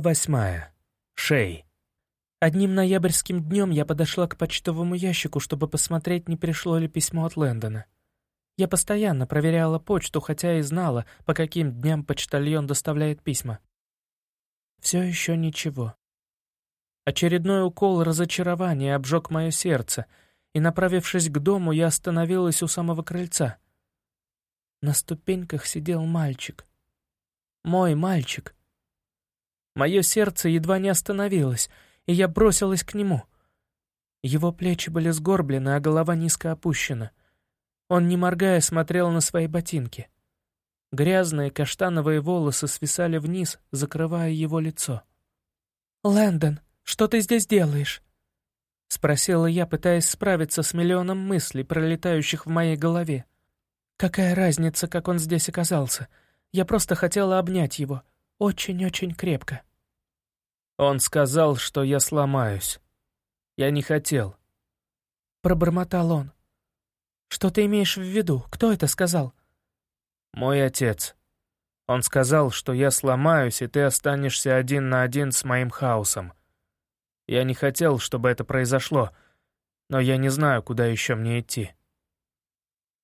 Восьмая. Шей. Одним ноябрьским днем я подошла к почтовому ящику, чтобы посмотреть, не пришло ли письмо от Лэндона. Я постоянно проверяла почту, хотя и знала, по каким дням почтальон доставляет письма. Все еще ничего. Очередной укол разочарования обжег мое сердце, и, направившись к дому, я остановилась у самого крыльца. На ступеньках сидел мальчик. Мой мальчик. Мое сердце едва не остановилось, и я бросилась к нему. Его плечи были сгорблены, а голова низко опущена. Он, не моргая, смотрел на свои ботинки. Грязные каштановые волосы свисали вниз, закрывая его лицо. «Лэндон, что ты здесь делаешь?» — спросила я, пытаясь справиться с миллионом мыслей, пролетающих в моей голове. «Какая разница, как он здесь оказался? Я просто хотела обнять его. Очень-очень крепко». Он сказал, что я сломаюсь. Я не хотел. Пробормотал он. Что ты имеешь в виду? Кто это сказал? Мой отец. Он сказал, что я сломаюсь, и ты останешься один на один с моим хаосом. Я не хотел, чтобы это произошло, но я не знаю, куда еще мне идти.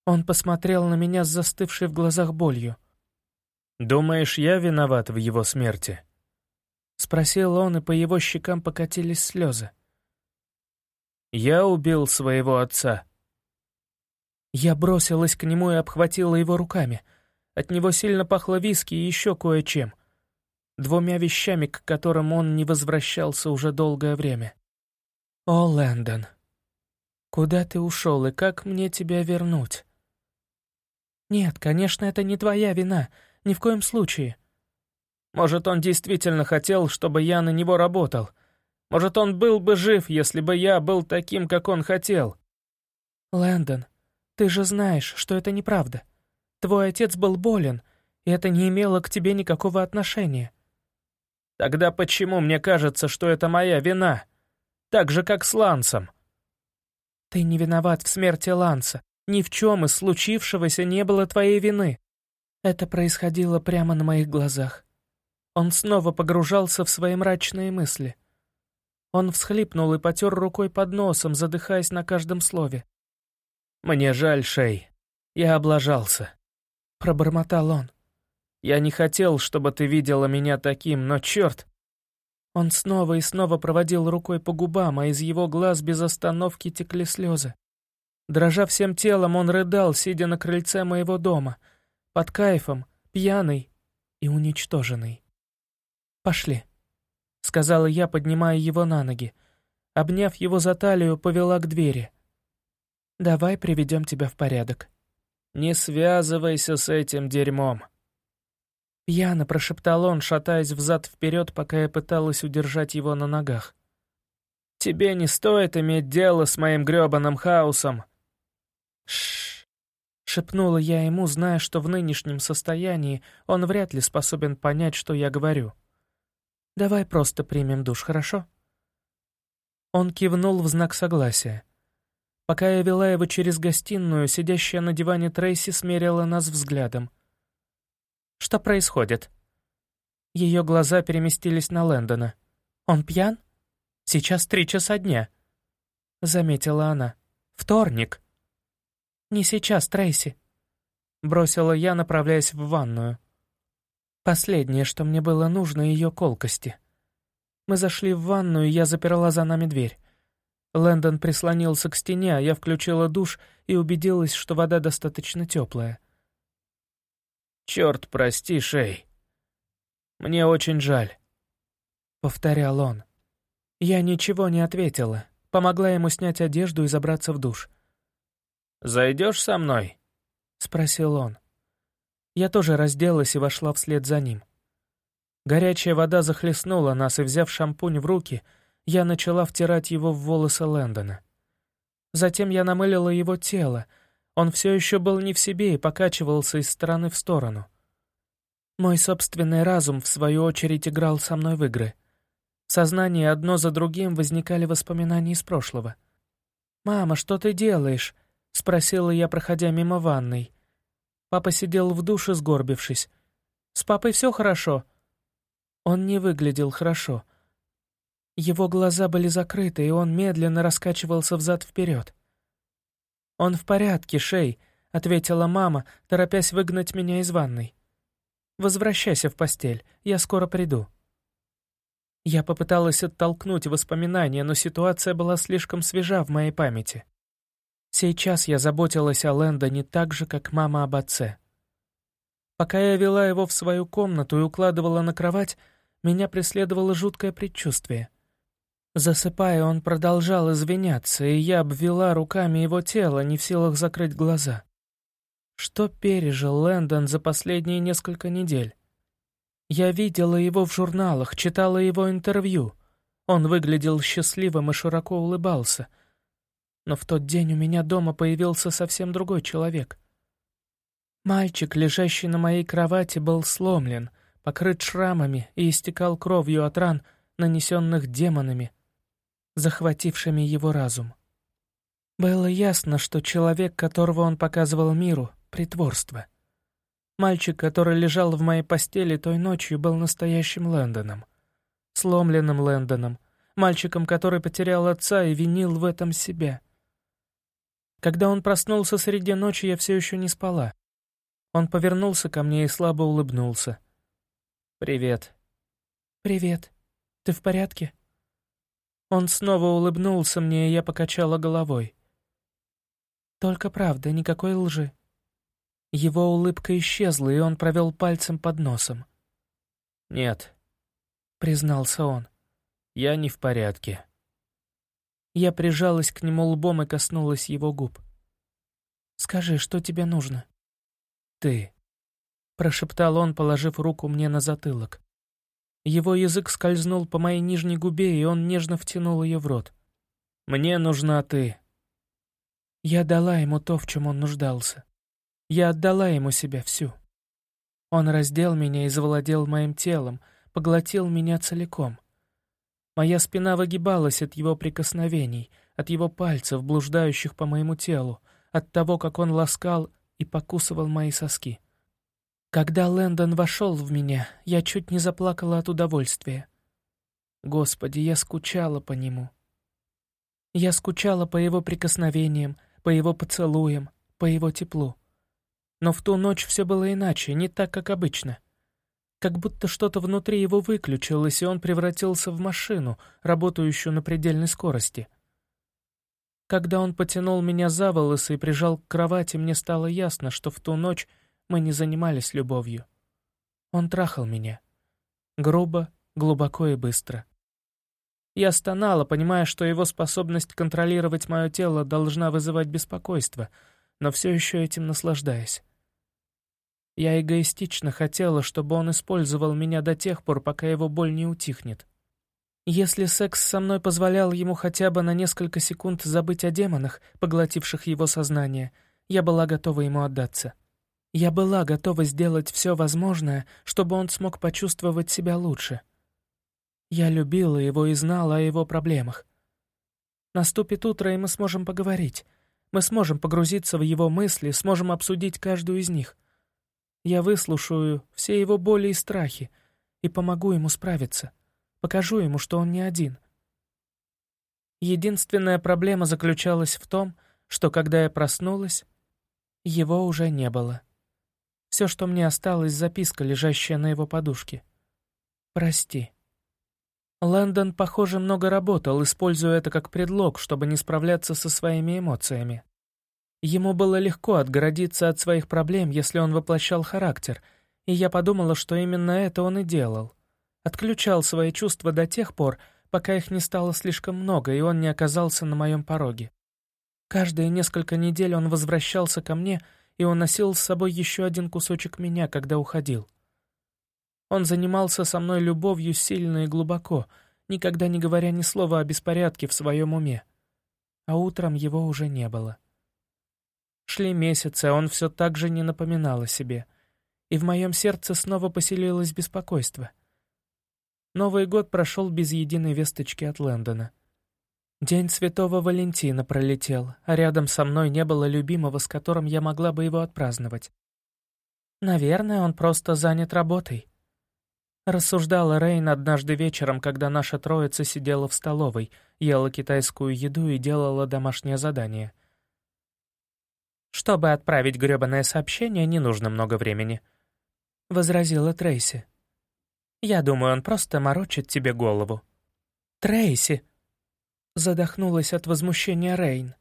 Он посмотрел на меня с застывшей в глазах болью. «Думаешь, я виноват в его смерти?» — спросил он, и по его щекам покатились слезы. «Я убил своего отца». Я бросилась к нему и обхватила его руками. От него сильно пахло виски и еще кое-чем. Двумя вещами, к которым он не возвращался уже долгое время. «О, Лэндон, куда ты ушел и как мне тебя вернуть?» «Нет, конечно, это не твоя вина, ни в коем случае. Может, он действительно хотел, чтобы я на него работал. Может, он был бы жив, если бы я был таким, как он хотел. Лэндон, ты же знаешь, что это неправда. Твой отец был болен, и это не имело к тебе никакого отношения. Тогда почему мне кажется, что это моя вина? Так же, как с Лансом. Ты не виноват в смерти Ланса. Ни в чем из случившегося не было твоей вины. Это происходило прямо на моих глазах. Он снова погружался в свои мрачные мысли. Он всхлипнул и потер рукой под носом, задыхаясь на каждом слове. «Мне жаль, Шей. Я облажался», — пробормотал он. «Я не хотел, чтобы ты видела меня таким, но черт!» Он снова и снова проводил рукой по губам, а из его глаз без остановки текли слезы. Дрожа всем телом, он рыдал, сидя на крыльце моего дома, под кайфом, пьяный и уничтоженный. «Пошли», — сказала я, поднимая его на ноги. Обняв его за талию, повела к двери. «Давай приведем тебя в порядок». «Не связывайся с этим дерьмом», Пьяно прошептал он, шатаясь взад-вперед, пока я пыталась удержать его на ногах. «Тебе не стоит иметь дело с моим грёбаным хаосом!» «Шш!» — шепнула я ему, зная, что в нынешнем состоянии он вряд ли способен понять, что я говорю. Давай просто примем душ, хорошо?» Он кивнул в знак согласия. Пока я вела его через гостиную, сидящая на диване Трейси смерила нас взглядом. «Что происходит?» Ее глаза переместились на Лэндона. «Он пьян? Сейчас три часа дня», — заметила она. «Вторник». «Не сейчас, Трейси», — бросила я, направляясь в ванную. Последнее, что мне было нужно, ее колкости. Мы зашли в ванную, и я заперла за нами дверь. Лэндон прислонился к стене, а я включила душ и убедилась, что вода достаточно теплая. «Черт, прости, Шей. Мне очень жаль», — повторял он. Я ничего не ответила, помогла ему снять одежду и забраться в душ. «Зайдешь со мной?» — спросил он. Я тоже разделась и вошла вслед за ним. Горячая вода захлестнула нас, и, взяв шампунь в руки, я начала втирать его в волосы Лэндона. Затем я намылила его тело. Он все еще был не в себе и покачивался из стороны в сторону. Мой собственный разум, в свою очередь, играл со мной в игры. В сознании одно за другим возникали воспоминания из прошлого. «Мама, что ты делаешь?» — спросила я, проходя мимо ванной. Папа сидел в душе, сгорбившись. «С папой все хорошо?» Он не выглядел хорошо. Его глаза были закрыты, и он медленно раскачивался взад-вперед. «Он в порядке, Шей», — ответила мама, торопясь выгнать меня из ванной. «Возвращайся в постель, я скоро приду». Я попыталась оттолкнуть воспоминания, но ситуация была слишком свежа в моей памяти. Сейчас я заботилась о Лэндоне так же, как мама об отце. Пока я вела его в свою комнату и укладывала на кровать, меня преследовало жуткое предчувствие. Засыпая, он продолжал извиняться, и я обвела руками его тело, не в силах закрыть глаза. Что пережил Лэндон за последние несколько недель? Я видела его в журналах, читала его интервью. Он выглядел счастливым и широко улыбался. Но в тот день у меня дома появился совсем другой человек. Мальчик, лежащий на моей кровати, был сломлен, покрыт шрамами и истекал кровью от ран, нанесенных демонами, захватившими его разум. Было ясно, что человек, которого он показывал миру, — притворство — Мальчик, который лежал в моей постели той ночью, был настоящим Лэндоном. Сломленным Лэндоном. Мальчиком, который потерял отца и винил в этом себя. Когда он проснулся среди ночи, я все еще не спала. Он повернулся ко мне и слабо улыбнулся. «Привет». «Привет. Ты в порядке?» Он снова улыбнулся мне, и я покачала головой. «Только правда, никакой лжи. Его улыбка исчезла, и он провел пальцем под носом. «Нет», — признался он, — «я не в порядке». Я прижалась к нему лбом и коснулась его губ. «Скажи, что тебе нужно?» «Ты», — прошептал он, положив руку мне на затылок. Его язык скользнул по моей нижней губе, и он нежно втянул ее в рот. «Мне нужна ты». Я дала ему то, в чем он нуждался. Я отдала ему себя всю. Он раздел меня и завладел моим телом, поглотил меня целиком. Моя спина выгибалась от его прикосновений, от его пальцев, блуждающих по моему телу, от того, как он ласкал и покусывал мои соски. Когда Лэндон вошел в меня, я чуть не заплакала от удовольствия. Господи, я скучала по нему. Я скучала по его прикосновениям, по его поцелуям, по его теплу. Но в ту ночь все было иначе, не так, как обычно. Как будто что-то внутри его выключилось, и он превратился в машину, работающую на предельной скорости. Когда он потянул меня за волосы и прижал к кровати, мне стало ясно, что в ту ночь мы не занимались любовью. Он трахал меня. Грубо, глубоко и быстро. Я стонала, понимая, что его способность контролировать мое тело должна вызывать беспокойство, но все еще этим наслаждаясь. Я эгоистично хотела, чтобы он использовал меня до тех пор, пока его боль не утихнет. Если секс со мной позволял ему хотя бы на несколько секунд забыть о демонах, поглотивших его сознание, я была готова ему отдаться. Я была готова сделать все возможное, чтобы он смог почувствовать себя лучше. Я любила его и знала о его проблемах. Наступит утро, и мы сможем поговорить. Мы сможем погрузиться в его мысли, сможем обсудить каждую из них. Я выслушаю все его боли и страхи и помогу ему справиться. Покажу ему, что он не один. Единственная проблема заключалась в том, что когда я проснулась, его уже не было. Все, что мне осталось, записка, лежащая на его подушке. «Прости». Лэндон, похоже, много работал, используя это как предлог, чтобы не справляться со своими эмоциями. Ему было легко отгородиться от своих проблем, если он воплощал характер, и я подумала, что именно это он и делал. Отключал свои чувства до тех пор, пока их не стало слишком много, и он не оказался на моем пороге. Каждые несколько недель он возвращался ко мне, и он носил с собой еще один кусочек меня, когда уходил. Он занимался со мной любовью сильно и глубоко, никогда не говоря ни слова о беспорядке в своем уме. А утром его уже не было. Шли месяцы, а он все так же не напоминал о себе. И в моем сердце снова поселилось беспокойство. Новый год прошел без единой весточки от Лэндона. День Святого Валентина пролетел, а рядом со мной не было любимого, с которым я могла бы его отпраздновать. Наверное, он просто занят работой. Рассуждала Рейн однажды вечером, когда наша троица сидела в столовой, ела китайскую еду и делала домашнее задание. «Чтобы отправить грёбаное сообщение, не нужно много времени», — возразила Трейси. «Я думаю, он просто морочит тебе голову». «Трейси!» — задохнулась от возмущения Рейн.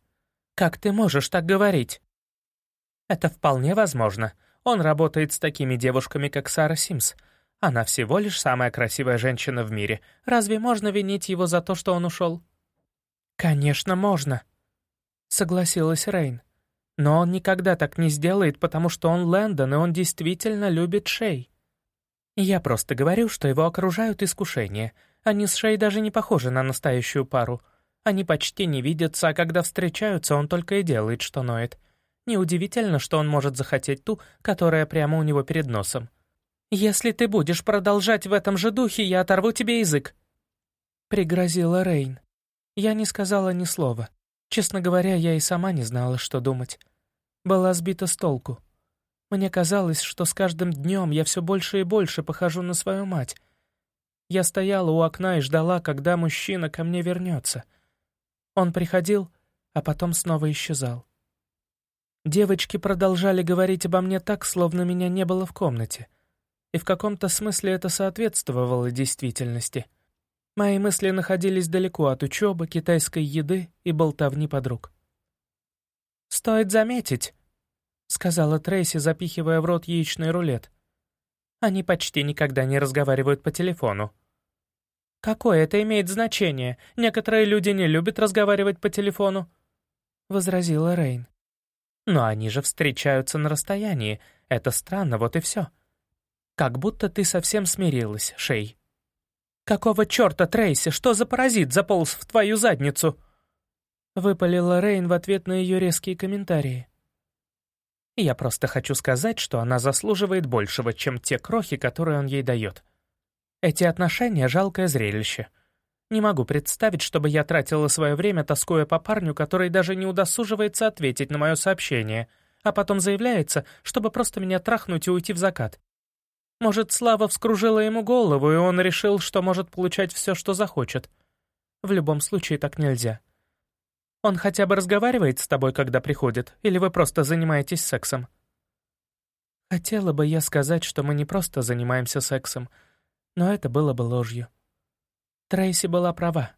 «Как ты можешь так говорить?» «Это вполне возможно. Он работает с такими девушками, как Сара Симс», она всего лишь самая красивая женщина в мире. Разве можно винить его за то, что он ушел? «Конечно, можно», — согласилась Рейн. «Но он никогда так не сделает, потому что он Лэндон, и он действительно любит Шей. Я просто говорю, что его окружают искушения. Они с Шей даже не похожи на настоящую пару. Они почти не видятся, а когда встречаются, он только и делает, что ноет. Неудивительно, что он может захотеть ту, которая прямо у него перед носом. «Если ты будешь продолжать в этом же духе, я оторву тебе язык!» Пригрозила Рейн. Я не сказала ни слова. Честно говоря, я и сама не знала, что думать. Была сбита с толку. Мне казалось, что с каждым днем я все больше и больше похожу на свою мать. Я стояла у окна и ждала, когда мужчина ко мне вернется. Он приходил, а потом снова исчезал. Девочки продолжали говорить обо мне так, словно меня не было в комнате и в каком-то смысле это соответствовало действительности. Мои мысли находились далеко от учебы, китайской еды и болтовни подруг. «Стоит заметить», — сказала Трейси, запихивая в рот яичный рулет. «Они почти никогда не разговаривают по телефону». «Какое это имеет значение? Некоторые люди не любят разговаривать по телефону», — возразила Рейн. «Но они же встречаются на расстоянии. Это странно, вот и все. Как будто ты совсем смирилась, Шей. «Какого черта, Трейси, что за паразит заполз в твою задницу?» Выпалила Рейн в ответ на ее резкие комментарии. «Я просто хочу сказать, что она заслуживает большего, чем те крохи, которые он ей дает. Эти отношения — жалкое зрелище. Не могу представить, чтобы я тратила свое время, тоскуя по парню, который даже не удосуживается ответить на мое сообщение, а потом заявляется, чтобы просто меня трахнуть и уйти в закат. Может, слава вскружила ему голову, и он решил, что может получать все, что захочет. В любом случае так нельзя. Он хотя бы разговаривает с тобой, когда приходит, или вы просто занимаетесь сексом? Хотела бы я сказать, что мы не просто занимаемся сексом, но это было бы ложью. Трейси была права.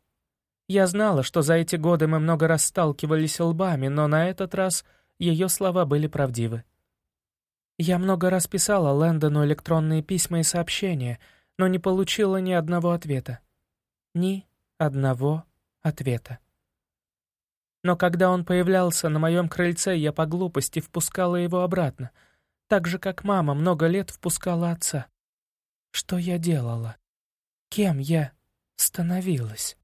Я знала, что за эти годы мы много раз сталкивались лбами, но на этот раз ее слова были правдивы. Я много раз писала Лэндону электронные письма и сообщения, но не получила ни одного ответа. Ни одного ответа. Но когда он появлялся на моем крыльце, я по глупости впускала его обратно, так же, как мама много лет впускала отца. Что я делала? Кем я становилась?